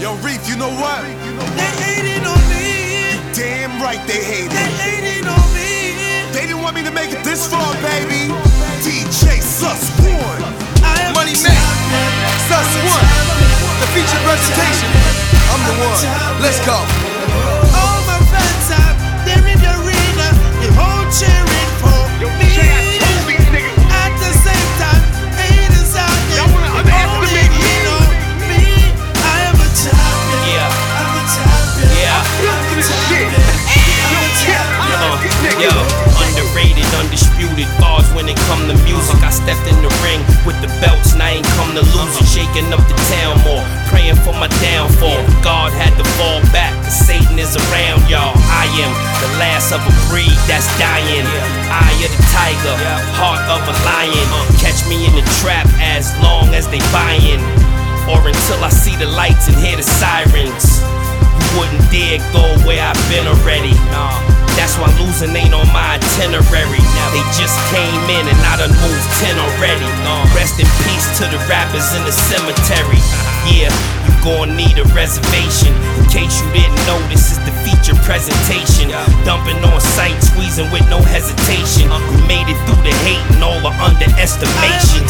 Yo, Reef, you know what? They hating on me. Damn right they hate They it. hating on me. They didn't want me to make it this far, baby. DJ Sus One. Money Man. Sus One. The feature presentation. I'm the one. Let's go. Undisputed bars when it come to music. I stepped in the ring with the belts and I ain't come to lose it. Shaking up the town more, praying for my downfall. God had to fall back, cause Satan is around, y'all. I am the last of a breed that's dying. Eye of the tiger, heart of a lion. Catch me in the trap as long as they buying. Or until I see the lights and hear the sirens. You wouldn't dare go where I've been already. Why losing ain't on my itinerary. They just came in and I done moved 10 already. Rest in peace to the rappers in the cemetery. Yeah, you gon' need a reservation. In case you didn't know, this is the feature presentation. Dumping on sight, squeezing with no hesitation. We made it through the hate and all the underestimation.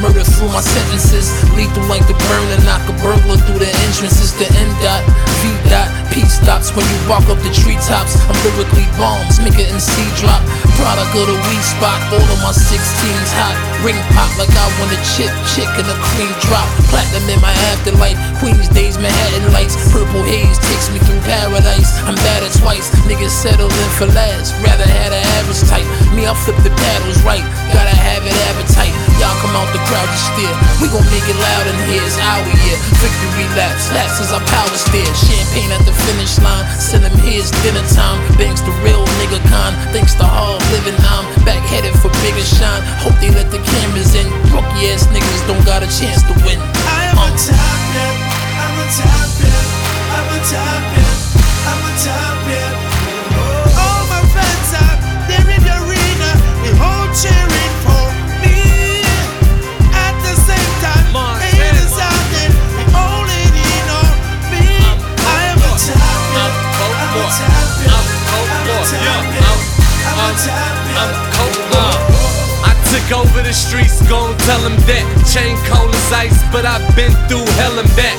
Murder through my sentences. Lethal like the burn and knock a burglar through the entrances. The end dot, V dot, P stops when you walk up the treetops. I'm lyrically bombs, make an MC drop. Product of the weed spot. All of my 16s hot. Ring pop like I want a chip, chick and a cream drop. Platinum in my afterlife. Queens days, Manhattan lights. Purple haze takes me through paradise. I'm better twice. Niggas settle in for last. Rather had an average type. Me, I flip the paddles right. Appetite. Out the crowd to steer. We gon' make it loud in here. It's our year. Victory laps. Laps as I power steer. Champagne at the finish line. Send them here's dinner time. Banks the real nigga con. Thanks to hard living. I'm back headed for bigger shine. Hope they let the cameras in. Rookie ass niggas don't got a chance to win. I am a champion. I'm a champion. I'm a champion. I'm. I'm a champion. I took over the streets, gon' tell them that. Chain cold as ice, but I've been through hell and back.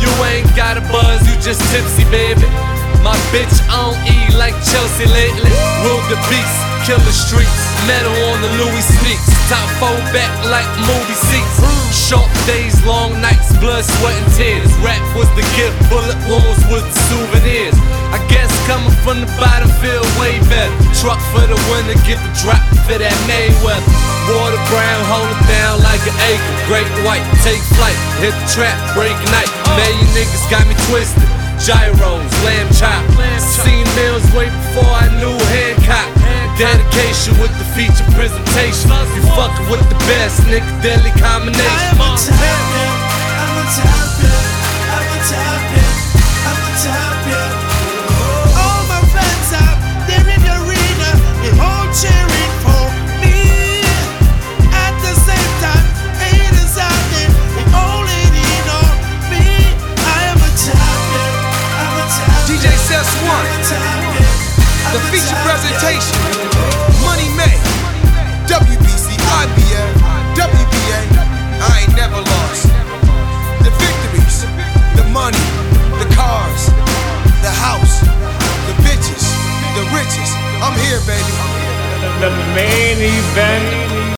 You ain't got a buzz, you just tipsy, baby. My bitch on E like Chelsea lately. Rule the beast, kill the streets. Metal on the Louis sneaks. Top four back like movie seats. Short days, long nights, blood, sweat, and tears. Rap was the gift, bullet wounds was the souvenirs. I guess coming from the bottom feel way better. Truck for the winner, get the drop for that Mayweather. Water brown, hold it down like an acre. Great white, take flight, hit the trap, break night. Million niggas got me twisted. Gyros, lamb chop. Seen meals way before I knew Hancock. Dedication with the feature presentation. You fucking with the best, nigga, deadly combination. Sess One. The feature presentation. Money May. WBC, IBA, WBA. I ain't never lost. The victories, the money, the cars, the house, the bitches, the riches. I'm here, baby. The main event